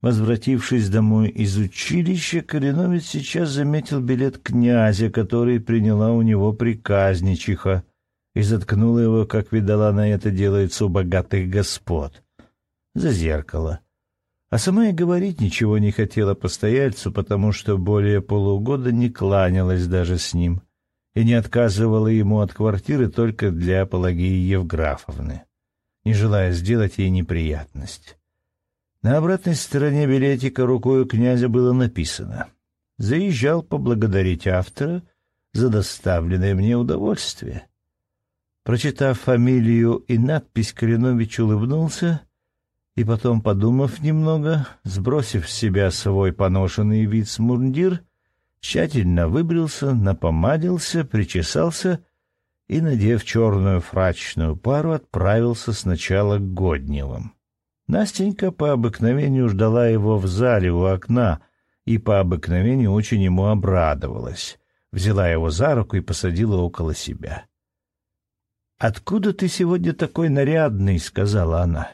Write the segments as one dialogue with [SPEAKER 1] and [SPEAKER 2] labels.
[SPEAKER 1] Возвратившись домой из училища, Кореновец сейчас заметил билет князя, который приняла у него приказничиха, и заткнула его, как видала на это делается у богатых господ, за зеркало. А сама и говорить ничего не хотела постояльцу, потому что более полугода не кланялась даже с ним и не отказывала ему от квартиры только для Пелагеи Евграфовны, не желая сделать ей неприятность. На обратной стороне билетика рукою князя было написано «Заезжал поблагодарить автора за доставленное мне удовольствие». Прочитав фамилию и надпись, Калинович улыбнулся и потом, подумав немного, сбросив с себя свой поношенный вид смундир, тщательно выбрился, напомадился, причесался и, надев черную фрачную пару, отправился сначала к Годневым. Настенька по обыкновению ждала его в зале у окна и по обыкновению очень ему обрадовалась. Взяла его за руку и посадила около себя. «Откуда ты сегодня такой нарядный?» — сказала она.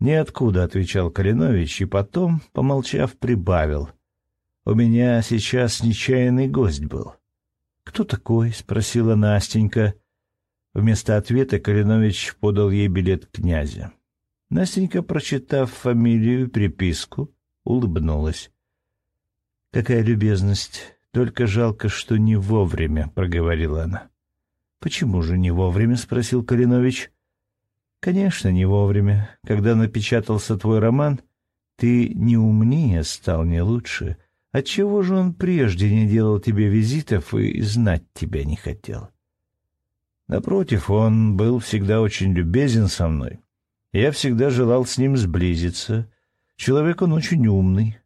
[SPEAKER 1] «Ниоткуда», — отвечал Калинович, и потом, помолчав, прибавил. «У меня сейчас нечаянный гость был». «Кто такой?» — спросила Настенька. Вместо ответа Калинович подал ей билет князя. Настенька, прочитав фамилию и приписку, улыбнулась. «Какая любезность! Только жалко, что не вовремя», — проговорила она. «Почему же не вовремя?» — спросил Калинович. «Конечно, не вовремя. Когда напечатался твой роман, ты не умнее стал, не лучше. Отчего же он прежде не делал тебе визитов и знать тебя не хотел?» Напротив, он был всегда очень любезен со мной. Я всегда желал с ним сблизиться. Человек он очень умный.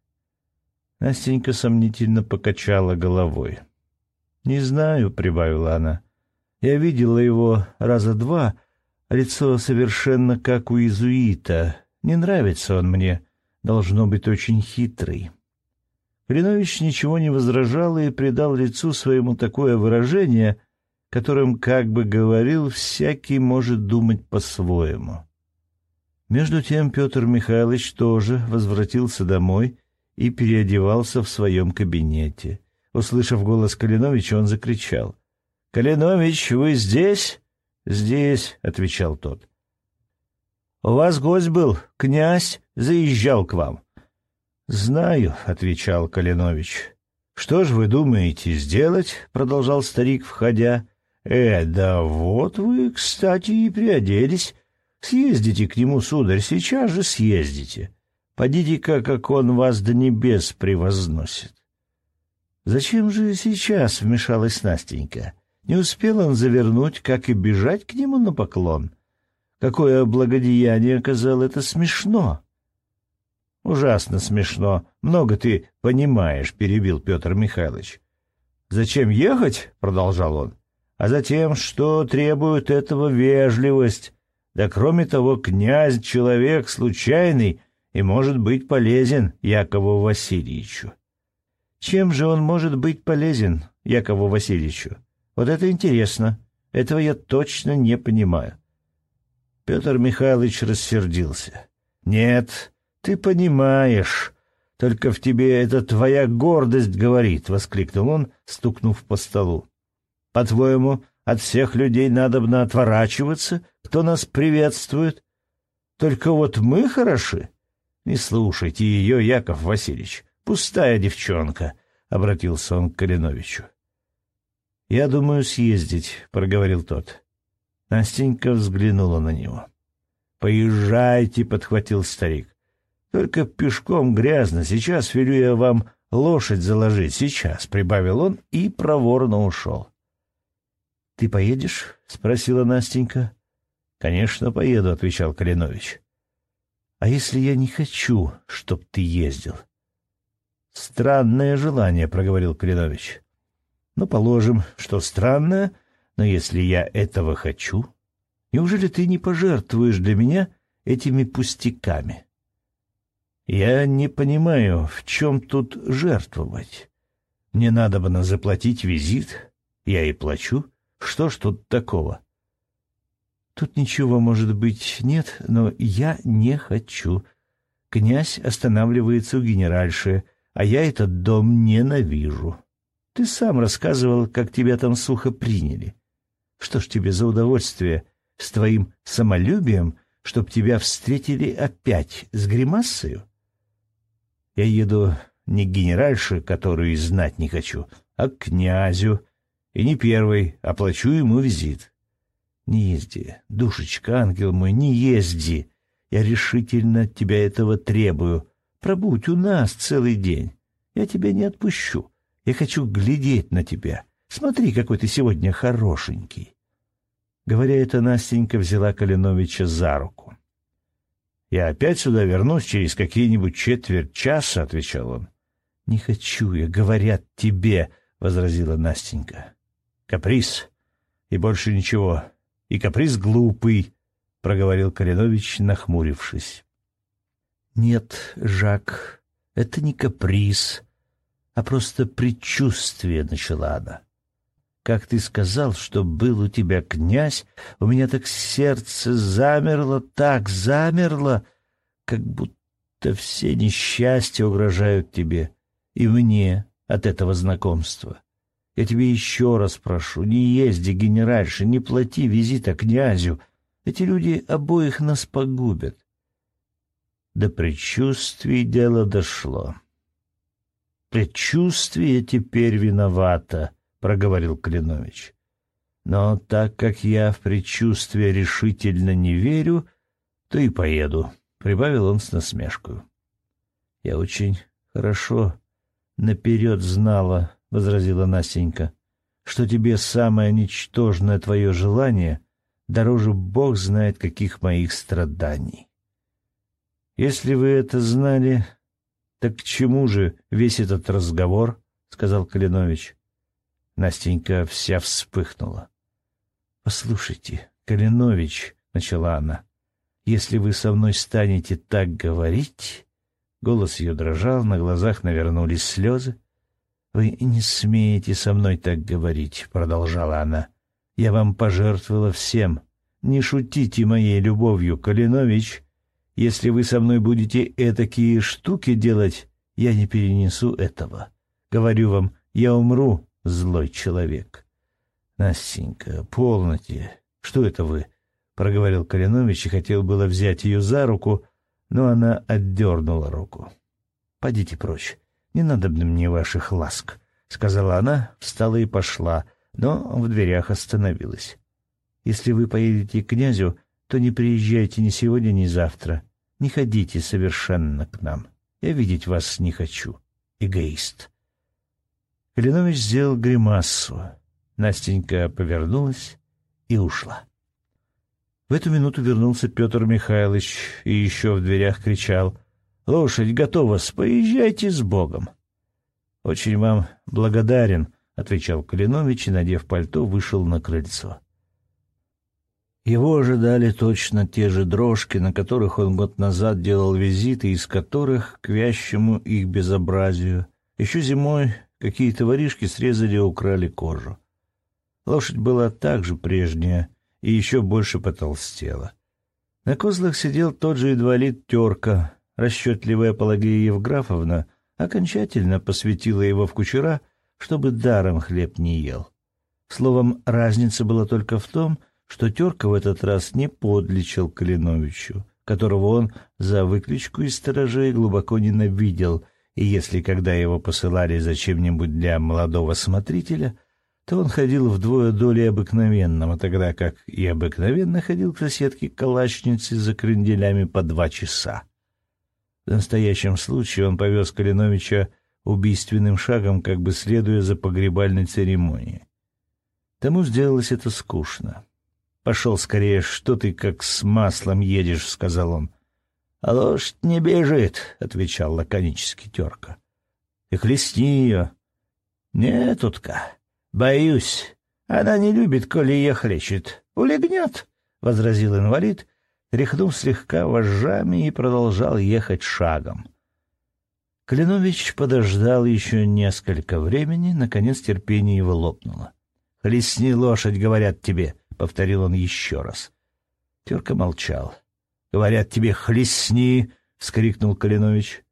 [SPEAKER 1] Настенька сомнительно покачала головой. «Не знаю», — прибавила она. «Я видела его раза два, лицо совершенно как у иезуита. Не нравится он мне, должно быть очень хитрый». Калинович ничего не возражал и придал лицу своему такое выражение, которым, как бы говорил, всякий может думать по-своему. Между тем Петр Михайлович тоже возвратился домой и переодевался в своем кабинете. Услышав голос Калиновича, он закричал. — Калинович, вы здесь? — Здесь, — отвечал тот. — У вас гость был, князь заезжал к вам. — Знаю, — отвечал Калинович. — Что ж вы думаете сделать? — продолжал старик, входя. — Э, да вот вы, кстати, и приоделись. Съездите к нему, сударь, сейчас же съездите. Подите-ка, как он вас до небес превозносит. Зачем же сейчас вмешалась Настенька? Не успел он завернуть, как и бежать к нему на поклон. Какое благодеяние оказал это смешно. Ужасно смешно. Много ты понимаешь, перебил Петр Михайлович. Зачем ехать? продолжал он. А затем, что требует этого вежливость да кроме того, князь — человек случайный и может быть полезен Якову Васильевичу. Чем же он может быть полезен Якову Васильевичу? Вот это интересно. Этого я точно не понимаю. Петр Михайлович рассердился. «Нет, ты понимаешь. Только в тебе это твоя гордость говорит», — воскликнул он, стукнув по столу. «По-твоему, от всех людей надобно отворачиваться, кто нас приветствует. Только вот мы хороши. Не слушайте ее, Яков Васильевич. Пустая девчонка, — обратился он к Калиновичу. — Я думаю съездить, — проговорил тот. Настенька взглянула на него. — Поезжайте, — подхватил старик. — Только пешком грязно. Сейчас велю я вам лошадь заложить. Сейчас, — прибавил он и проворно ушел. — Ты поедешь? — спросила Настенька. — Конечно, поеду, — отвечал Калинович. — А если я не хочу, чтоб ты ездил? — Странное желание, — проговорил Калинович. — Ну, положим, что странное, но если я этого хочу, неужели ты не пожертвуешь для меня этими пустяками? — Я не понимаю, в чем тут жертвовать. Мне надо бы заплатить визит, я и плачу. Что ж тут такого? Тут ничего, может быть, нет, но я не хочу. Князь останавливается у генеральши, а я этот дом ненавижу. Ты сам рассказывал, как тебя там сухо приняли. Что ж тебе за удовольствие с твоим самолюбием, чтоб тебя встретили опять с гримасою? Я еду не к генеральше, которую знать не хочу, а к князю. И не первый, оплачу ему визит. Не езди, душечка, ангел мой, не езди. Я решительно от тебя этого требую. Пробудь у нас целый день. Я тебя не отпущу. Я хочу глядеть на тебя. Смотри, какой ты сегодня хорошенький. Говоря это, Настенька взяла Калиновича за руку. «Я опять сюда вернусь через какие-нибудь четверть часа», — отвечал он. «Не хочу я, говорят тебе», — возразила Настенька. «Каприз. И больше ничего. И каприз глупый», — проговорил Калинович, нахмурившись. «Нет, Жак, это не каприз, а просто предчувствие», — начала она. «Как ты сказал, что был у тебя князь, у меня так сердце замерло, так замерло, как будто все несчастья угрожают тебе и мне от этого знакомства. Я тебе еще раз прошу, не езди, генеральше, не плати визита князю. Эти люди обоих нас погубят. До предчувствий дело дошло. «Предчувствие теперь виновато», — проговорил Клинович. «Но так как я в предчувствие решительно не верю, то и поеду», — прибавил он с насмешкой. «Я очень хорошо наперед знала», — возразила Настенька, — «что тебе самое ничтожное твое желание дороже Бог знает каких моих страданий». «Если вы это знали, так к чему же весь этот разговор?» — сказал Калинович. Настенька вся вспыхнула. «Послушайте, Калинович», — начала она, — «если вы со мной станете так говорить...» Голос ее дрожал, на глазах навернулись слезы. «Вы не смеете со мной так говорить», — продолжала она. «Я вам пожертвовала всем. Не шутите моей любовью, Калинович. Если вы со мной будете этакие штуки делать, я не перенесу этого. Говорю вам, я умру, злой человек». «Настенька, полноте. Что это вы?» — проговорил Калинович и хотел было взять ее за руку, но она отдернула руку. «Пойдите прочь. Не надо мне ваших ласк», — сказала она, встала и пошла, но в дверях остановилась. «Если вы поедете к князю, то не приезжайте ни сегодня, ни завтра. Не ходите совершенно к нам. Я видеть вас не хочу. Эгоист». Калинович сделал гримассу. Настенька повернулась и ушла. В эту минуту вернулся Петр Михайлович и еще в дверях кричал «Лошадь готова, поезжайте с Богом!» «Очень вам благодарен», — отвечал Калинович и, надев пальто, вышел на крыльцо. Его ожидали точно те же дрожки, на которых он год назад делал визиты, из которых, к вящему их безобразию, еще зимой какие-то воришки срезали и украли кожу. Лошадь была также прежняя, и еще больше потолстела. На козлах сидел тот же инвалид Терка. Расчетливая Пелагея Евграфовна окончательно посвятила его в кучера, чтобы даром хлеб не ел. Словом, разница была только в том, что Терка в этот раз не подлечил Калиновичу, которого он за выкличку из сторожей глубоко ненавидел, и если когда его посылали за чем-нибудь для молодого смотрителя — то он ходил вдвое доли обыкновенного, тогда как и обыкновенно ходил к соседке калачнице за кренделями по два часа. В настоящем случае он повез Калиновича убийственным шагом, как бы следуя за погребальной церемонией. Тому сделалось это скучно. «Пошел скорее, что ты как с маслом едешь», — сказал он. «А лошадь не бежит», — отвечал лаконически терка. «И хлестни ее». «Нет, утка, «Боюсь. Она не любит, коли ее хлещет. Улегнет», — возразил инвалид, тряхнув слегка вожжами и продолжал ехать шагом. Калинович подождал еще несколько времени, наконец терпение его лопнуло. «Хлестни лошадь, говорят тебе», — повторил он еще раз. Терка молчал. «Говорят тебе, хлестни», — вскрикнул Калинович.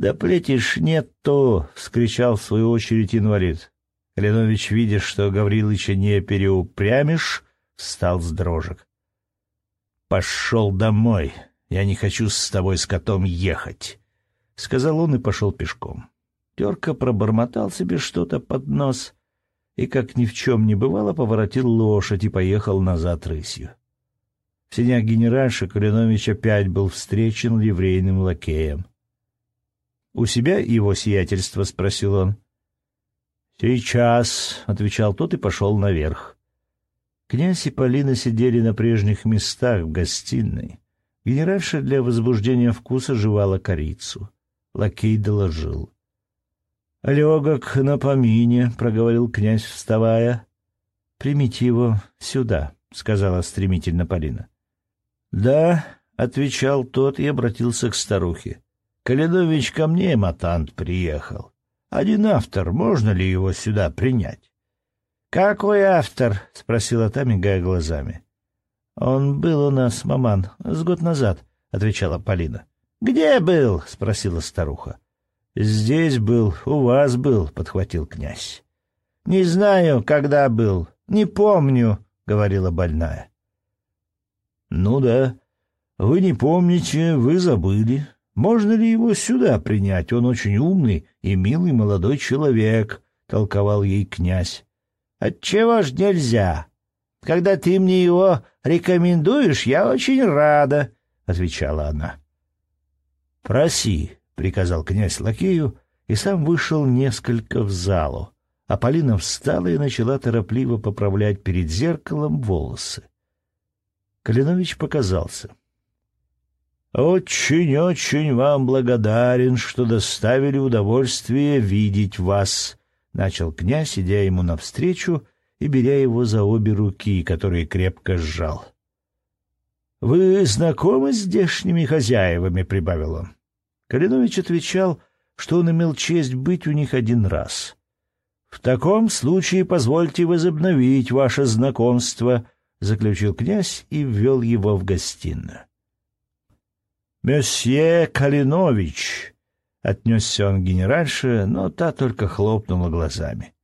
[SPEAKER 1] Да плетишь нет то, вскричал в свою очередь инвалид. Калинович, видя, что Гаврилыча не переупрямишь, встал с дрожек. Пошел домой. Я не хочу с тобой с котом ехать, сказал он и пошел пешком. Терка пробормотал себе что-то под нос и, как ни в чем не бывало, поворотил лошадь и поехал назад рысью. В сенях генеральша Калинович опять был встречен ливрейным лакеем. — У себя его сиятельство? — спросил он. — Сейчас, — отвечал тот и пошел наверх. Князь и Полина сидели на прежних местах в гостиной. Генеральша для возбуждения вкуса жевала корицу. Лакей доложил. — Легок на помине, — проговорил князь, вставая. — Примите его сюда, — сказала стремительно Полина. «Да», — отвечал тот и обратился к старухе. «Калинович ко мне, матант, приехал. Один автор, можно ли его сюда принять?» «Какой автор?» — спросила та, мигая глазами. «Он был у нас, маман, с год назад», — отвечала Полина. «Где был?» — спросила старуха. «Здесь был, у вас был», — подхватил князь. «Не знаю, когда был, не помню», — говорила больная. «Ну да. Вы не помните, вы забыли. Можно ли его сюда принять? Он очень умный и милый молодой человек», — толковал ей князь. «Отчего ж нельзя? Когда ты мне его рекомендуешь, я очень рада», — отвечала она. «Проси», — приказал князь лакею, и сам вышел несколько в залу. А Полина встала и начала торопливо поправлять перед зеркалом волосы. Калинович показался. «Очень-очень вам благодарен, что доставили удовольствие видеть вас», — начал князь, идя ему навстречу и беря его за обе руки, которые крепко сжал. «Вы знакомы с здешними хозяевами?» — прибавил он. Калинович отвечал, что он имел честь быть у них один раз. «В таком случае позвольте возобновить ваше знакомство», — заключил князь и ввел его в гостиную. «Месье Калинович!» — отнесся он к генеральше, но та только хлопнула глазами.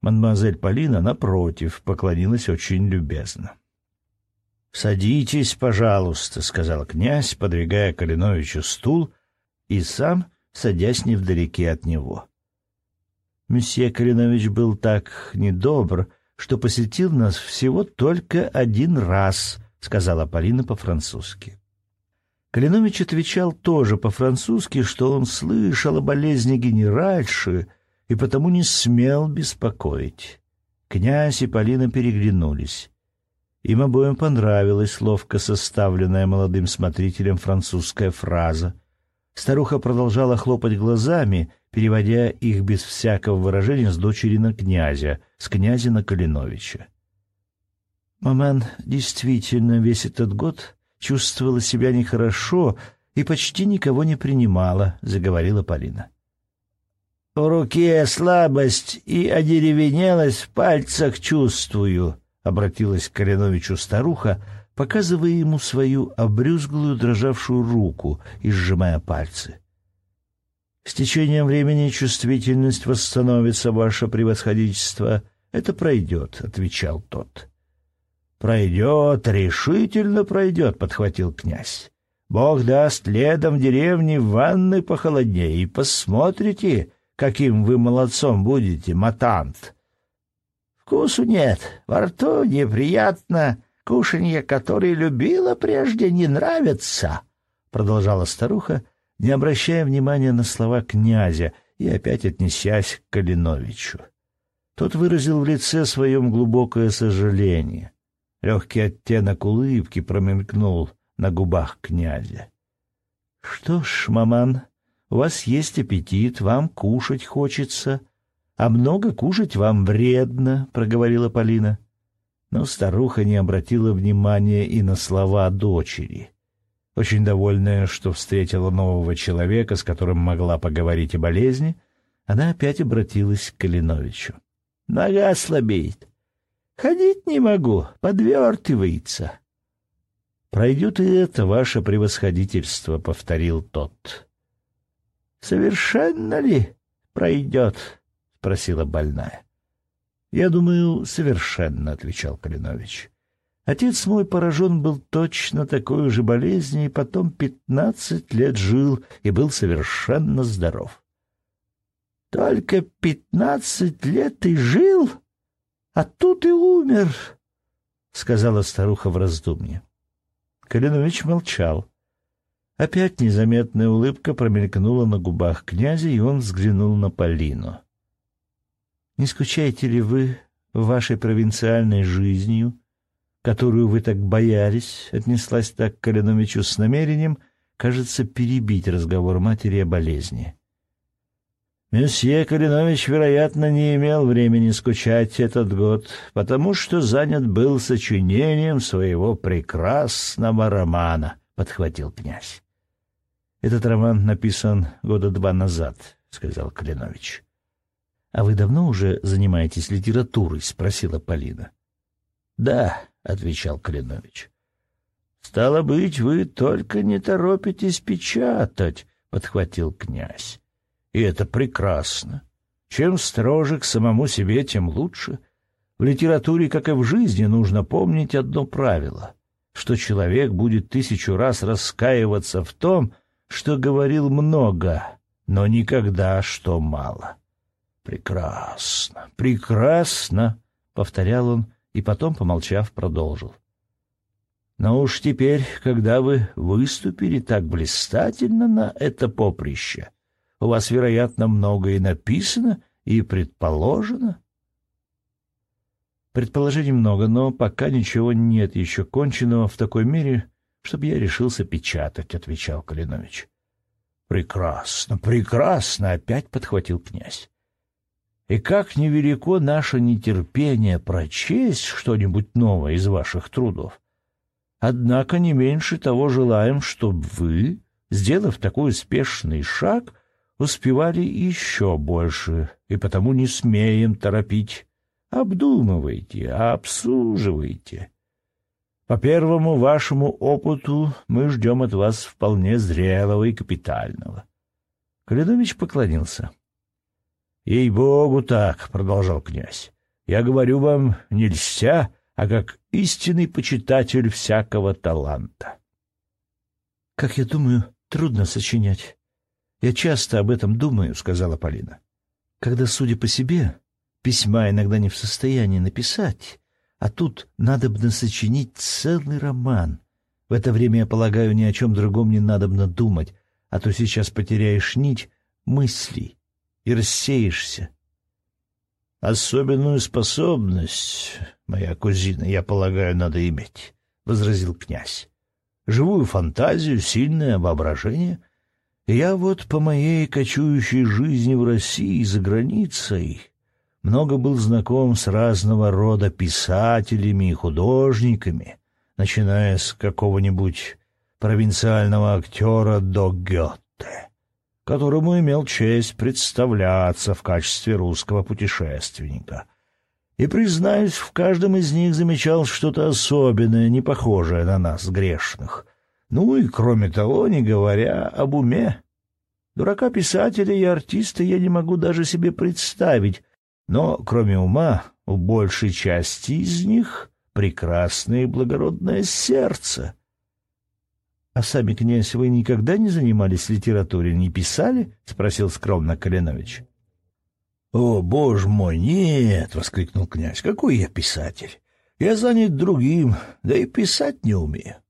[SPEAKER 1] Мадемуазель Полина, напротив, поклонилась очень любезно. «Садитесь, пожалуйста», — сказал князь, подвигая Калиновичу стул и сам садясь невдалеке от него. Месье Калинович был так недобр, что посетил нас всего только один раз, — сказала Полина по-французски. Калинович отвечал тоже по-французски, что он слышал о болезни генеральши и потому не смел беспокоить. Князь и Полина переглянулись. Им обоим понравилась ловко составленная молодым смотрителем французская фраза. Старуха продолжала хлопать глазами, переводя их без всякого выражения с дочери на князя, с князя на Калиновича. Маман действительно весь этот год чувствовала себя нехорошо и почти никого не принимала, — заговорила Полина. — В руке слабость и одеревенелость в пальцах чувствую, — обратилась к Калиновичу старуха, показывая ему свою обрюзглую дрожавшую руку и сжимая пальцы. С течением времени чувствительность восстановится, ваше превосходительство. Это пройдет, — отвечал тот. — Пройдет, решительно пройдет, — подхватил князь. Бог даст, летом в деревне в ванной похолоднее, и посмотрите, каким вы молодцом будете, матант. Вкусу нет, во рту неприятно, кушанье, которое любила прежде, не нравится, — продолжала старуха, не обращая внимания на слова князя и опять отнесясь к Калиновичу. Тот выразил в лице своем глубокое сожаление. Легкий оттенок улыбки промелькнул на губах князя. — Что ж, маман, у вас есть аппетит, вам кушать хочется, а много кушать вам вредно, — проговорила Полина. Но старуха не обратила внимания и на слова дочери. Очень довольная, что встретила нового человека, с которым могла поговорить о болезни, она опять обратилась к Калиновичу. — Нога слабеет. Ходить не могу, подвертывается. Пройдет и это ваше превосходительство, — повторил тот. — Совершенно ли пройдет? — спросила больная. — Я думаю, совершенно, — отвечал Калинович. Отец мой поражен был точно такой же болезнью, и потом пятнадцать лет жил и был совершенно здоров. — Только пятнадцать лет и жил, а тут и умер, — сказала старуха в раздумье. Калинович молчал. Опять незаметная улыбка промелькнула на губах князя, и он взглянул на Полину. «Не скучаете ли вы вашей провинциальной жизнью, которую вы так боялись?» — отнеслась так к Калиновичу с намерением, кажется, перебить разговор матери о болезни. Месье Калинович, вероятно, не имел времени скучать этот год, потому что занят был сочинением своего прекрасного романа, — подхватил князь. — Этот роман написан года два назад, — сказал Калинович. — А вы давно уже занимаетесь литературой? — спросила Полина. — Да, — отвечал Калинович. — Стало быть, вы только не торопитесь печатать, — подхватил князь. И это прекрасно. Чем строже к самому себе, тем лучше. В литературе, как и в жизни, нужно помнить одно правило, что человек будет тысячу раз раскаиваться в том, что говорил много, но никогда что мало. «Прекрасно, прекрасно!» — повторял он и потом, помолчав, продолжил. «Но уж теперь, когда вы выступили так блистательно на это поприще, — у вас, вероятно, многое написано и предположено. Предположений много, но пока ничего нет еще конченного в такой мере, чтобы я решился печатать, — отвечал Калинович. — Прекрасно, прекрасно! — опять подхватил князь. И как невелико наше нетерпение прочесть что-нибудь новое из ваших трудов. Однако не меньше того желаем, чтобы вы, сделав такой успешный шаг, успевали еще больше, и потому не смеем торопить. Обдумывайте, обсуживайте. По первому вашему опыту мы ждем от вас вполне зрелого и капитального. Каледович поклонился. — Ей-богу так, — продолжал князь, — я говорю вам не льстя, а как истинный почитатель всякого таланта. — Как я думаю, трудно сочинять. «Я часто об этом думаю», — сказала Полина. «Когда, судя по себе, письма иногда не в состоянии написать, а тут надо бы сочинить целый роман. В это время, я полагаю, ни о чем другом не надо бы думать, а то сейчас потеряешь нить мыслей и рассеешься». «Особенную способность, моя кузина, я полагаю, надо иметь», — возразил князь. «Живую фантазию, сильное воображение — я вот по моей кочующей жизни в России и за границей много был знаком с разного рода писателями и художниками, начиная с какого-нибудь провинциального актера до Гетте, которому имел честь представляться в качестве русского путешественника. И, признаюсь, в каждом из них замечал что-то особенное, не похожее на нас, грешных — ну и, кроме того, не говоря об уме. Дурака писателя и артиста я не могу даже себе представить, но, кроме ума, у большей части из них прекрасное и благородное сердце. — А сами, князь, вы никогда не занимались литературой, не писали? — спросил скромно Калинович. — О, боже мой, нет! — воскликнул князь. — Какой я писатель? Я занят другим, да и писать не умею.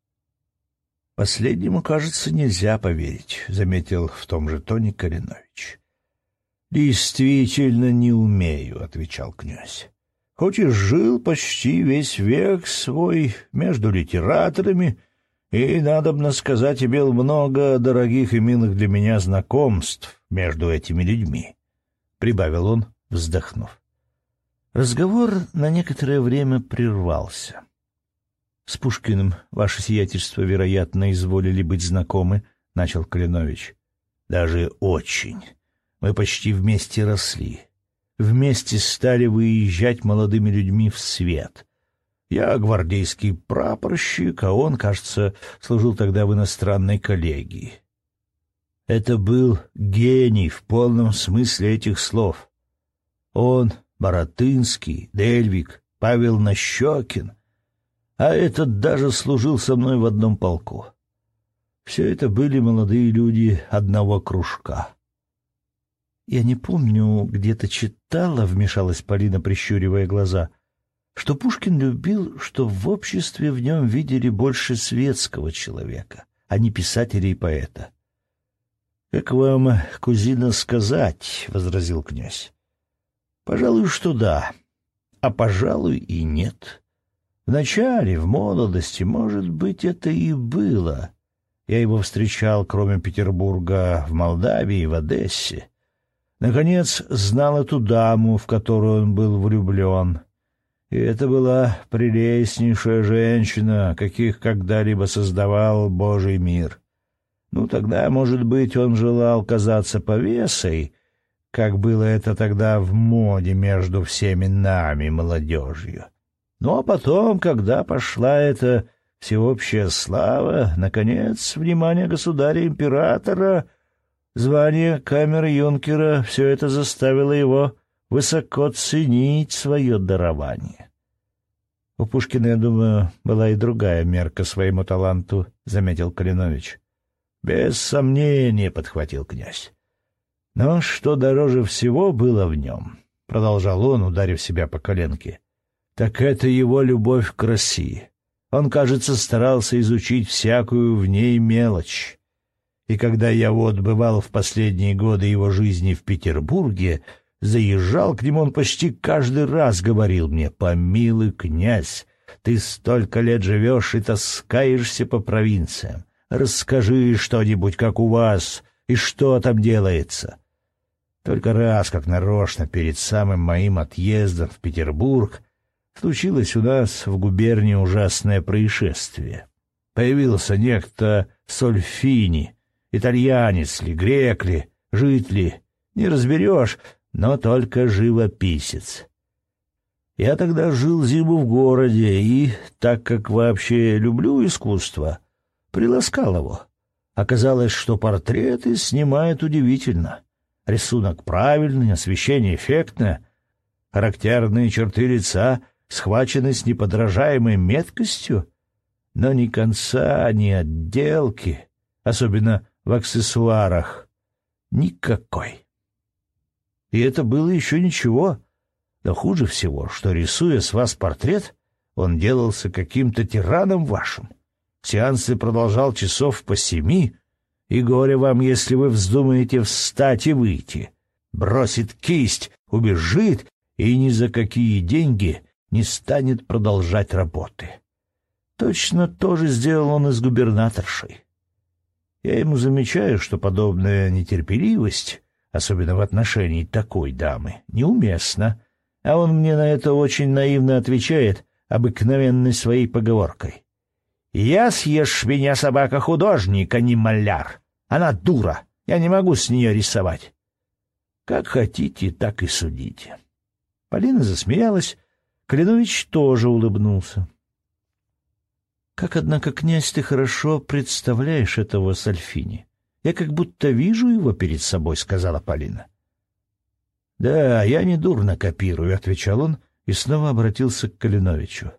[SPEAKER 1] Последнему, кажется, нельзя поверить, — заметил в том же тоне Калинович. — Действительно не умею, — отвечал князь. — Хоть и жил почти весь век свой между литераторами, и, надобно сказать, имел много дорогих и милых для меня знакомств между этими людьми, — прибавил он, вздохнув. Разговор на некоторое время прервался. — с Пушкиным ваше сиятельство, вероятно, изволили быть знакомы, — начал Калинович. — Даже очень. Мы почти вместе росли. Вместе стали выезжать молодыми людьми в свет. Я гвардейский прапорщик, а он, кажется, служил тогда в иностранной коллегии. Это был гений в полном смысле этих слов. Он, Боротынский, Дельвик, Павел Нащекин, а этот даже служил со мной в одном полку. Все это были молодые люди одного кружка. «Я не помню, где-то читала», — вмешалась Полина, прищуривая глаза, «что Пушкин любил, что в обществе в нем видели больше светского человека, а не писателя и поэта». «Как вам, кузина, сказать?» — возразил князь. «Пожалуй, что да, а пожалуй и нет. Вначале, в молодости, может быть, это и было». Я его встречал, кроме Петербурга, в Молдавии в Одессе. Наконец, знал эту даму, в которую он был влюблен. И это была прелестнейшая женщина, каких когда-либо создавал Божий мир. Ну, тогда, может быть, он желал казаться повесой, как было это тогда в моде между всеми нами, молодежью. Ну, а потом, когда пошла эта всеобщая слава, наконец, внимание государя-императора, звание камеры юнкера — все это заставило его высоко ценить свое дарование. У Пушкина, я думаю, была и другая мерка своему таланту, — заметил Калинович. — Без сомнения, — подхватил князь. Но что дороже всего было в нем, — продолжал он, ударив себя по коленке, — так это его любовь к России. Он, кажется, старался изучить всякую в ней мелочь. И когда я вот бывал в последние годы его жизни в Петербурге, заезжал к нему, он почти каждый раз говорил мне, «Помилуй, князь, ты столько лет живешь и таскаешься по провинциям. Расскажи что-нибудь, как у вас, и что там делается». Только раз, как нарочно, перед самым моим отъездом в Петербург, случилось у нас в губернии ужасное происшествие. Появился некто Сольфини, итальянец ли, грек ли, жить ли, не разберешь, но только живописец. Я тогда жил зиму в городе и, так как вообще люблю искусство, приласкал его. Оказалось, что портреты снимают удивительно. Рисунок правильный, освещение эффектное, характерные черты лица схвачены с неподражаемой меткостью, но ни конца, ни отделки, особенно в аксессуарах, никакой. И это было еще ничего. Но хуже всего, что, рисуя с вас портрет, он делался каким-то тираном вашим. Сеансы продолжал часов по семи, и горе вам, если вы вздумаете встать и выйти. Бросит кисть, убежит, и ни за какие деньги не станет продолжать работы. Точно то же сделал он и с губернаторшей. Я ему замечаю, что подобная нетерпеливость, особенно в отношении такой дамы, неуместна, а он мне на это очень наивно отвечает обыкновенной своей поговоркой. «Я съешь меня собака-художник, а не маляр. Она дура, я не могу с нее рисовать». Как хотите, так и судите. Полина засмеялась, Калинович тоже улыбнулся. Как, однако, князь, ты хорошо представляешь этого Сальфини. Я как будто вижу его перед собой, — сказала Полина. — Да, я не дурно копирую, — отвечал он и снова обратился к Калиновичу.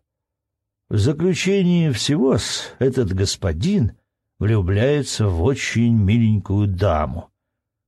[SPEAKER 1] В заключении всего этот господин влюбляется в очень миленькую даму,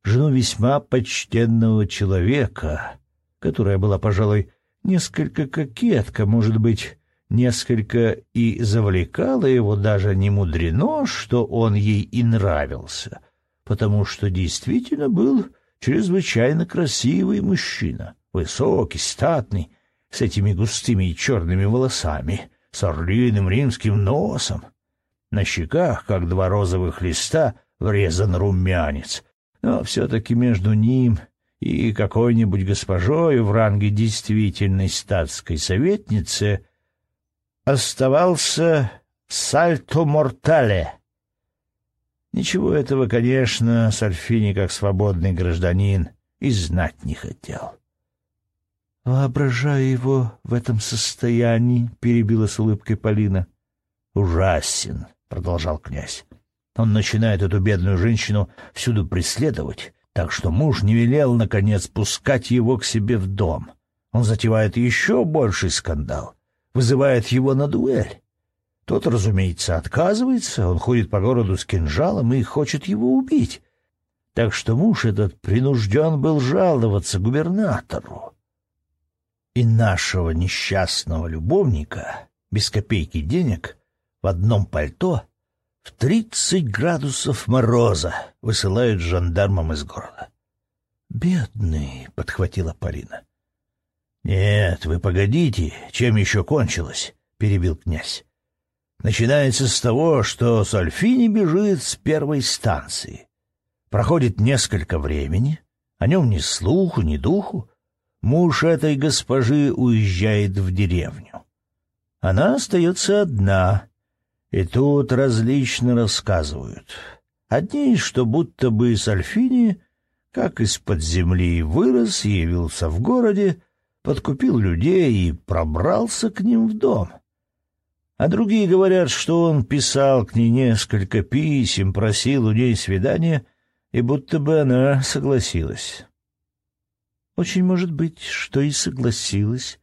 [SPEAKER 1] жену весьма почтенного человека, которая была, пожалуй, несколько кокетка, может быть, несколько и завлекала его, даже не мудрено, что он ей и нравился, потому что действительно был чрезвычайно красивый мужчина, высокий, статный, с этими густыми и черными волосами, с орлиным римским носом. На щеках, как два розовых листа, врезан румянец, но все-таки между ним и какой-нибудь госпожой в ранге действительной статской советницы — оставался сальто мортале. Ничего этого, конечно, Сальфини, как свободный гражданин, и знать не хотел. Воображаю его в этом состоянии, — перебила с улыбкой Полина. Ужасен, — продолжал князь. Он начинает эту бедную женщину всюду преследовать, так что муж не велел, наконец, пускать его к себе в дом. Он затевает еще больший скандал, вызывает его на дуэль. Тот, разумеется, отказывается, он ходит по городу с кинжалом и хочет его убить. Так что муж этот принужден был жаловаться губернатору и нашего несчастного любовника, без копейки денег, в одном пальто, в тридцать градусов мороза высылают жандармам из города. «Бедный!» — подхватила Полина. «Нет, вы погодите, чем еще кончилось?» — перебил князь. «Начинается с того, что Сальфини бежит с первой станции. Проходит несколько времени, о нем ни слуху, ни духу, Муж этой госпожи уезжает в деревню. Она остается одна, и тут различно рассказывают. Одни, что будто бы Сальфини, как из-под земли вырос, явился в городе, подкупил людей и пробрался к ним в дом. А другие говорят, что он писал к ней несколько писем, просил у ней свидания, и будто бы она согласилась. Очень может быть, что и согласилась.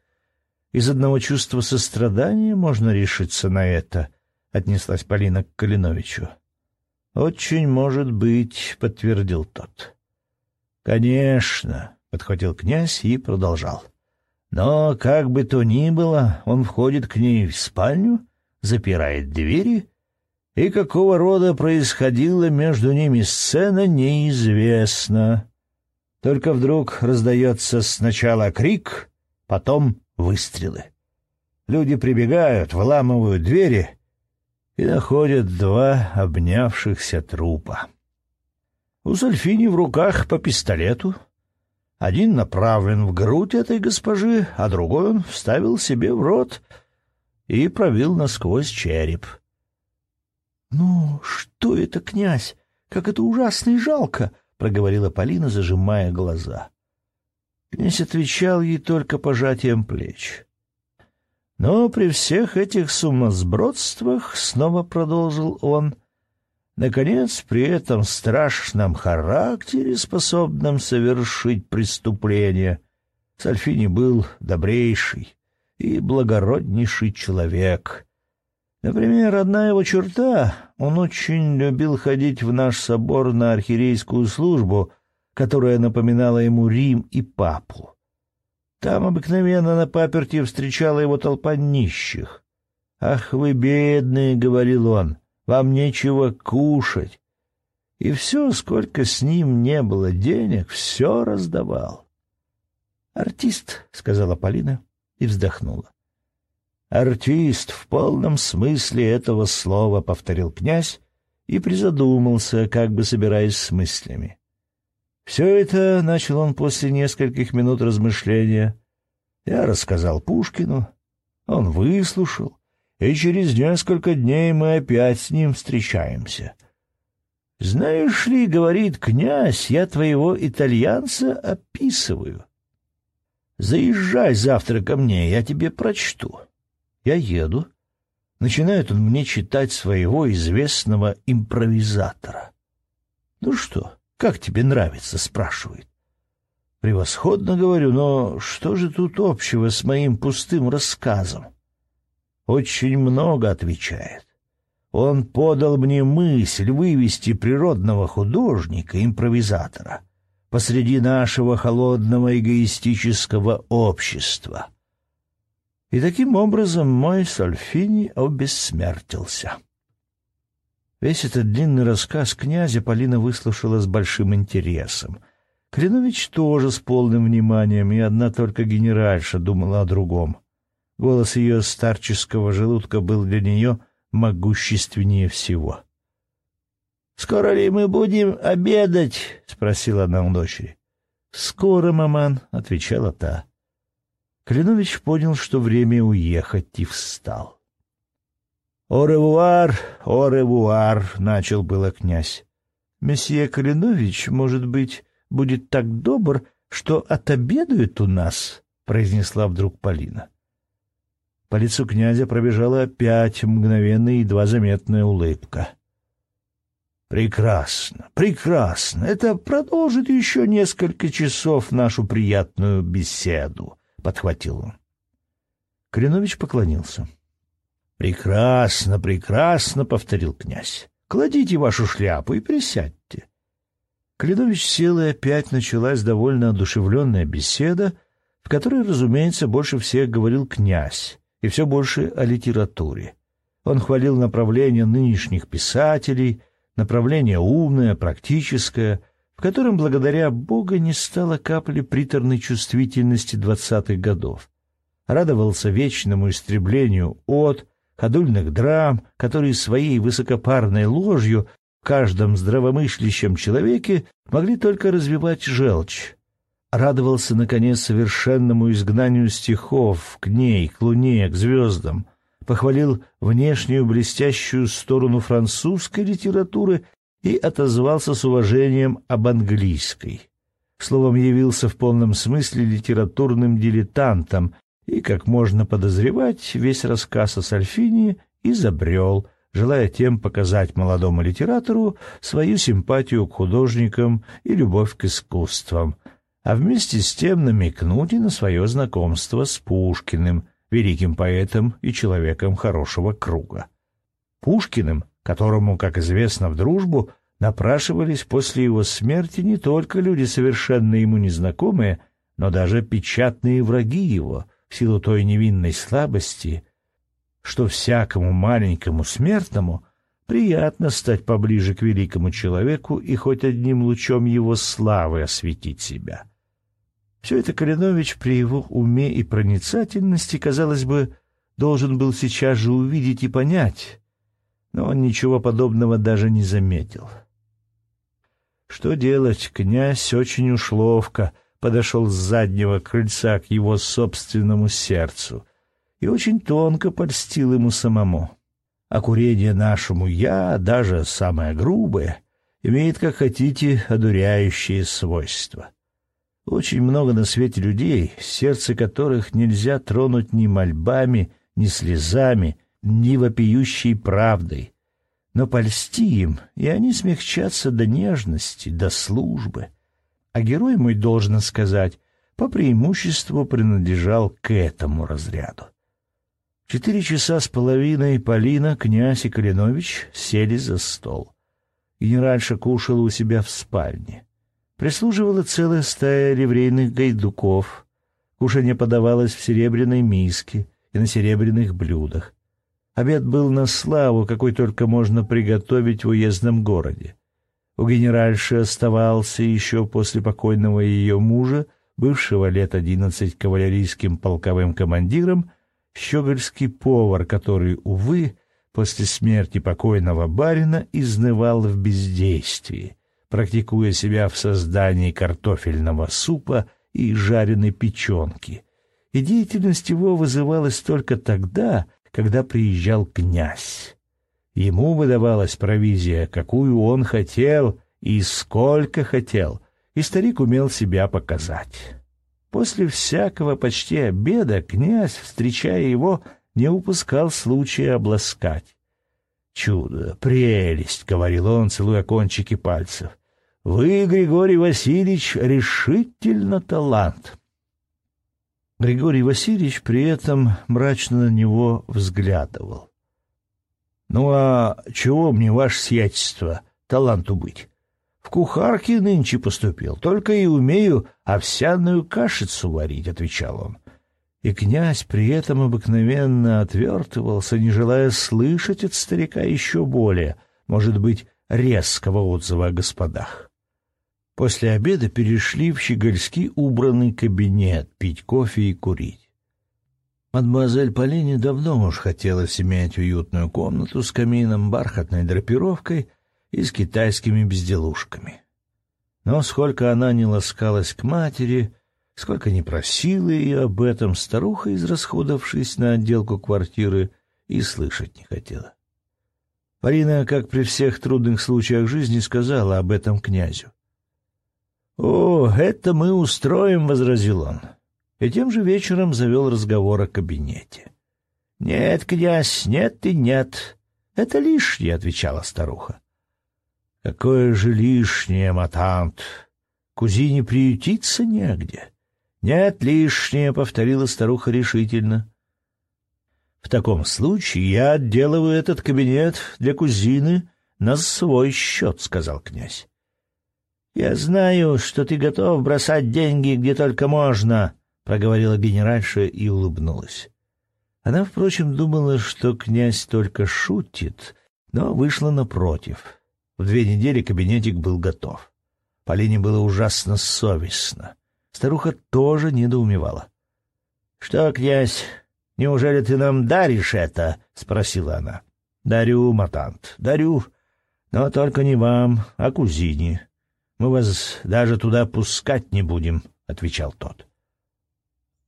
[SPEAKER 1] Из одного чувства сострадания можно решиться на это, — отнеслась Полина к Калиновичу. — Очень может быть, — подтвердил тот. — Конечно, — подхватил князь и продолжал. Но, как бы то ни было, он входит к ней в спальню, запирает двери, и какого рода происходила между ними сцена, неизвестно. Только вдруг раздается сначала крик, потом выстрелы. Люди прибегают, вламывают двери и находят два обнявшихся трупа. У Сальфини в руках по пистолету. Один направлен в грудь этой госпожи, а другой он вставил себе в рот и пробил насквозь череп. — Ну, что это, князь? Как это ужасно и жалко! проговорила Полина, зажимая глаза. Князь отвечал ей только пожатием плеч. Но при всех этих сумасбродствах, снова продолжил он, наконец, при этом страшном характере, способном совершить преступление, Сальфини был добрейший и благороднейший человек, Например, одна его черта — он очень любил ходить в наш собор на архиерейскую службу, которая напоминала ему Рим и папу. Там обыкновенно на паперти встречала его толпа нищих. «Ах вы, бедные!» — говорил он, — «вам нечего кушать». И все, сколько с ним не было денег, все раздавал. «Артист», — сказала Полина и вздохнула. «Артист в полном смысле этого слова», — повторил князь и призадумался, как бы собираясь с мыслями. «Все это, — начал он после нескольких минут размышления, — я рассказал Пушкину, он выслушал, и через несколько дней мы опять с ним встречаемся». «Знаешь ли, — говорит князь, — я твоего итальянца описываю. Заезжай завтра ко мне, я тебе прочту». Я еду. Начинает он мне читать своего известного импровизатора. «Ну что, как тебе нравится?» — спрашивает. «Превосходно, говорю, но что же тут общего с моим пустым рассказом?» «Очень много», — отвечает. «Он подал мне мысль вывести природного художника, импровизатора, посреди нашего холодного эгоистического общества». И таким образом мой Сальфини обессмертился. Весь этот длинный рассказ князя Полина выслушала с большим интересом. Кленович тоже с полным вниманием, и одна только генеральша думала о другом. Голос ее старческого желудка был для нее могущественнее всего. — Скоро ли мы будем обедать? — спросила она у дочери. — Скоро, маман, — отвечала та. Калинович понял, что время уехать, и встал. «О-ревуар, о-ревуар!» — начал было князь. «Месье Калинович, может быть, будет так добр, что отобедает у нас?» — произнесла вдруг Полина. По лицу князя пробежала опять мгновенная едва заметная улыбка. «Прекрасно, прекрасно! Это продолжит еще несколько часов нашу приятную беседу», — подхватил он. Калинович поклонился. «Прекрасно, прекрасно!» — повторил князь. «Кладите вашу шляпу и присядьте». Калинович сел, и опять началась довольно одушевленная беседа, в которой, разумеется, больше всех говорил князь, и все больше о литературе. Он хвалил направление нынешних писателей, направление умное, практическое, в котором, благодаря Бога, не стало капли приторной чувствительности двадцатых годов. Радовался вечному истреблению от ходульных драм, которые своей высокопарной ложью в каждом здравомыслящем человеке могли только развивать желчь, радовался, наконец, совершенному изгнанию стихов к ней, к луне, к звездам, похвалил внешнюю блестящую сторону французской литературы и отозвался с уважением об английской. Словом, явился в полном смысле литературным дилетантом и, как можно подозревать, весь рассказ о Сальфини изобрел, желая тем показать молодому литератору свою симпатию к художникам и любовь к искусствам, а вместе с тем намекнуть и на свое знакомство с Пушкиным, великим поэтом и человеком хорошего круга. Пушкиным, которому, как известно, в дружбу напрашивались после его смерти не только люди, совершенно ему незнакомые, но даже печатные враги его, силу той невинной слабости, что всякому маленькому смертному приятно стать поближе к великому человеку и хоть одним лучом его славы осветить себя. Все это Калинович при его уме и проницательности, казалось бы, должен был сейчас же увидеть и понять, но он ничего подобного даже не заметил. Что делать, князь очень уж ловко подошел с заднего крыльца к его собственному сердцу и очень тонко польстил ему самому. А курение нашему «я», даже самое грубое, имеет, как хотите, одуряющие свойства. Очень много на свете людей, сердце которых нельзя тронуть ни мольбами, ни слезами, ни вопиющей правдой. Но польсти им, и они смягчатся до нежности, до службы. А герой мой, должен сказать, по преимуществу принадлежал к этому разряду. Четыре часа с половиной Полина, князь и Калинович сели за стол. Генеральша кушала у себя в спальне. Прислуживала целая стая ливрейных гайдуков. Кушанье подавалось в серебряной миске и на серебряных блюдах. Обед был на славу, какой только можно приготовить в уездном городе. У генеральши оставался еще после покойного ее мужа, бывшего лет одиннадцать кавалерийским полковым командиром, щегольский повар, который, увы, после смерти покойного барина изнывал в бездействии, практикуя себя в создании картофельного супа и жареной печенки. И деятельность его вызывалась только тогда, когда приезжал князь. Ему выдавалась провизия, какую он хотел и сколько хотел, и старик умел себя показать. После всякого почти обеда князь, встречая его, не упускал случая обласкать. «Чудо, прелесть!» — говорил он, целуя кончики пальцев. Вы, Григорий Васильевич, решительно талант. Григорий Васильевич при этом мрачно на него взглядывал. Ну а чего мне ваше сиятельство таланту быть? В кухарке нынче поступил, только и умею овсяную кашицу варить, отвечал он. И князь при этом обыкновенно отвертывался, не желая слышать от старика еще более, может быть, резкого отзыва о господах. После обеда перешли в щегольский убранный кабинет пить кофе и курить. Мадемуазель Полине давно уж хотелось иметь уютную комнату с камином, бархатной драпировкой и с китайскими безделушками. Но сколько она не ласкалась к матери, сколько не просила ее об этом, старуха, израсходовавшись на отделку квартиры, и слышать не хотела. Полина, как при всех трудных случаях жизни, сказала об этом князю. «О, это мы устроим», — возразил он. И тем же вечером завел разговор о кабинете. — Нет, князь, нет и нет. Это лишнее, — отвечала старуха. — Какое же лишнее, матант? Кузине приютиться негде. — Нет, лишнее, — повторила старуха решительно. — В таком случае я отделываю этот кабинет для кузины на свой счет, — сказал князь. — Я знаю, что ты готов бросать деньги где только можно, — проговорила генеральша и улыбнулась. Она, впрочем, думала, что князь только шутит, но вышла напротив. В две недели кабинетик был готов. Полине было ужасно совестно. Старуха тоже недоумевала. — Что, князь, неужели ты нам даришь это? — спросила она. — Дарю, матант, дарю, но только не вам, а кузине. Мы вас даже туда пускать не будем, — отвечал тот. —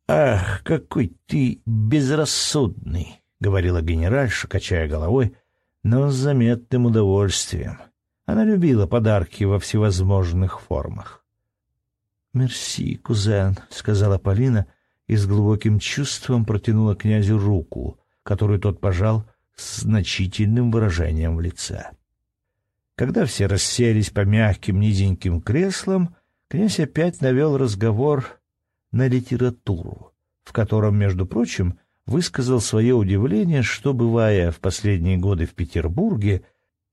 [SPEAKER 1] Ах, какой ты безрассудный, — говорила генеральша, качая головой, но с заметным удовольствием. Она любила подарки во всевозможных формах. — Мерси, кузен, — сказала Полина и с глубоким чувством протянула князю руку, которую тот пожал с значительным выражением в лице. — когда все расселись по мягким низеньким креслам, князь опять навел разговор на литературу, в котором, между прочим, высказал свое удивление, что, бывая в последние годы в Петербурге,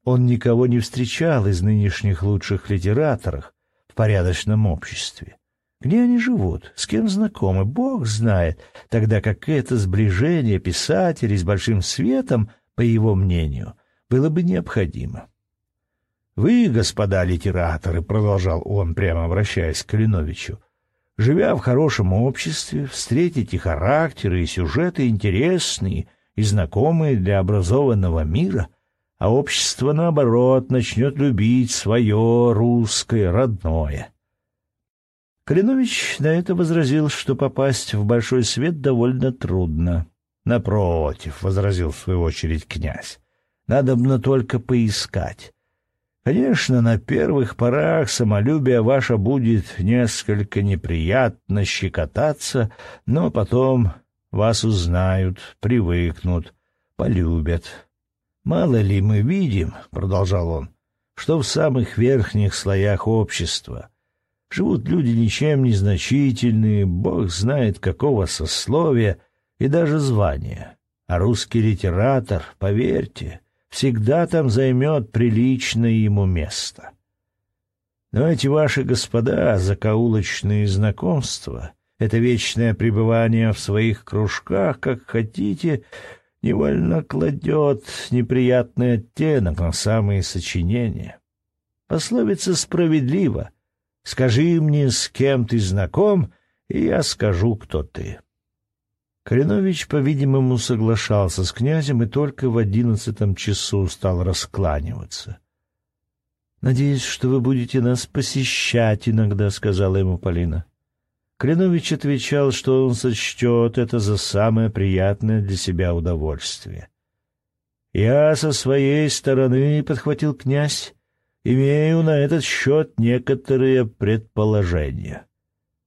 [SPEAKER 1] он никого не встречал из нынешних лучших литераторов в порядочном обществе. Где они живут, с кем знакомы, Бог знает, тогда как это сближение писателей с большим светом, по его мнению, было бы необходимо. Вы, господа литераторы, — продолжал он, прямо обращаясь к Калиновичу, — живя в хорошем обществе, встретите характеры и сюжеты интересные и знакомые для образованного мира, а общество, наоборот, начнет любить свое русское, родное. Калинович на это возразил, что попасть в большой свет довольно трудно. «Напротив», — возразил в свою очередь князь, — «надобно только поискать». Конечно, на первых порах самолюбие ваше будет несколько неприятно щекотаться, но потом вас узнают, привыкнут, полюбят. Мало ли мы видим, — продолжал он, — что в самых верхних слоях общества живут люди ничем не значительные, бог знает какого сословия и даже звания. А русский литератор, поверьте, — всегда там займет приличное ему место. Но эти ваши господа, закоулочные знакомства, это вечное пребывание в своих кружках, как хотите, невольно кладет неприятный оттенок на самые сочинения. Пословица справедлива. Скажи мне, с кем ты знаком, и я скажу, кто ты. Калинович, по-видимому, соглашался с князем и только в одиннадцатом часу стал раскланиваться. «Надеюсь, что вы будете нас посещать иногда», — сказала ему Полина. Калинович отвечал, что он сочтет это за самое приятное для себя удовольствие. «Я со своей стороны, — подхватил князь, — имею на этот счет некоторые предположения».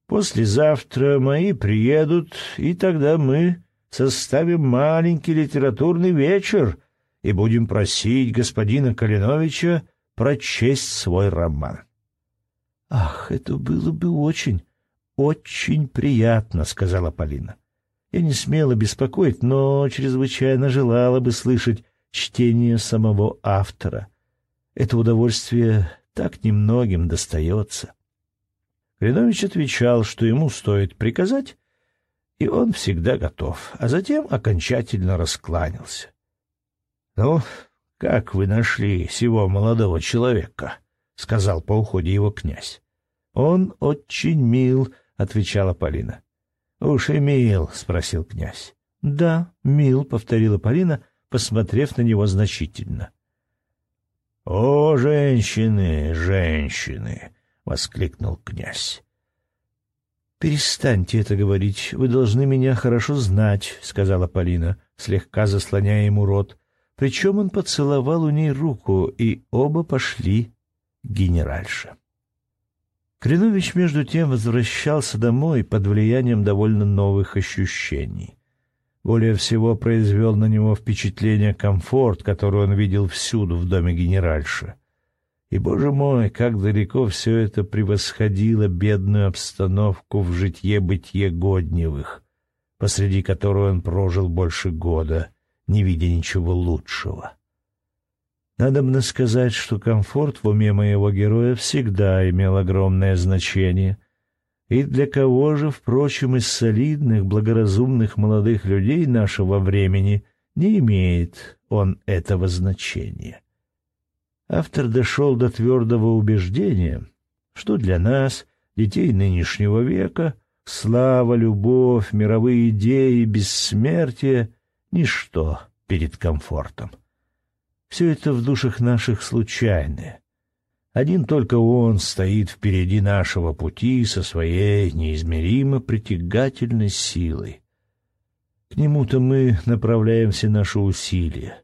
[SPEAKER 1] Послезавтра мои приедут, и тогда мы составим маленький литературный вечер и будем просить господина Калиновича прочесть свой роман. — Ах, это было бы очень, очень приятно, — сказала Полина. Я не смела беспокоить, но чрезвычайно желала бы слышать чтение самого автора. Это удовольствие так немногим достается. — Калинович отвечал, что ему стоит приказать, и он всегда готов, а затем окончательно раскланялся. — Ну, как вы нашли сего молодого человека? — сказал по уходе его князь. — Он очень мил, — отвечала Полина. — Уж и мил, — спросил князь. — Да, мил, — повторила Полина, посмотрев на него значительно. — О, женщины, женщины! — воскликнул князь. «Перестаньте это говорить. Вы должны меня хорошо знать», — сказала Полина, слегка заслоняя ему рот. Причем он поцеловал у ней руку, и оба пошли генеральше. Кренович между тем возвращался домой под влиянием довольно новых ощущений. Более всего произвел на него впечатление комфорт, который он видел всюду в доме генеральши. И, боже мой, как далеко все это превосходило бедную обстановку в житье-бытие Годневых, посреди которой он прожил больше года, не видя ничего лучшего. Надобно сказать, что комфорт в уме моего героя всегда имел огромное значение. И для кого же, впрочем, из солидных, благоразумных молодых людей нашего времени не имеет он этого значения? Автор дошел до твердого убеждения, что для нас, детей нынешнего века, слава, любовь, мировые идеи, бессмертие — ничто перед комфортом. Все это в душах наших случайное. Один только он стоит впереди нашего пути со своей неизмеримо притягательной силой. К нему-то мы направляем все наши усилия.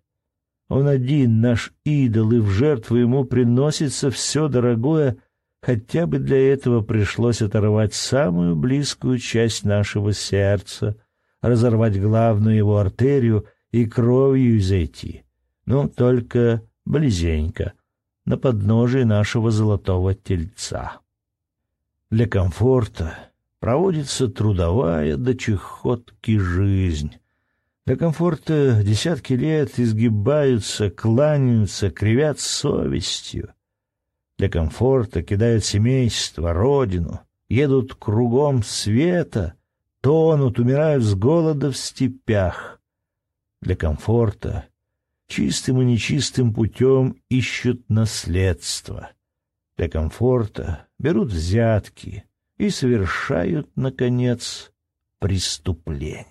[SPEAKER 1] Он один, наш идол, и в жертву ему приносится все дорогое, хотя бы для этого пришлось оторвать самую близкую часть нашего сердца, разорвать главную его артерию и кровью зайти но только близенько, на подножии нашего золотого тельца. Для комфорта проводится трудовая до чехотки жизнь. Для комфорта десятки лет изгибаются, кланяются, кривят совестью. Для комфорта кидают семейство, родину, едут кругом света, тонут, умирают с голода в степях. Для комфорта чистым и нечистым путем ищут наследство. Для комфорта берут взятки и совершают, наконец, преступление.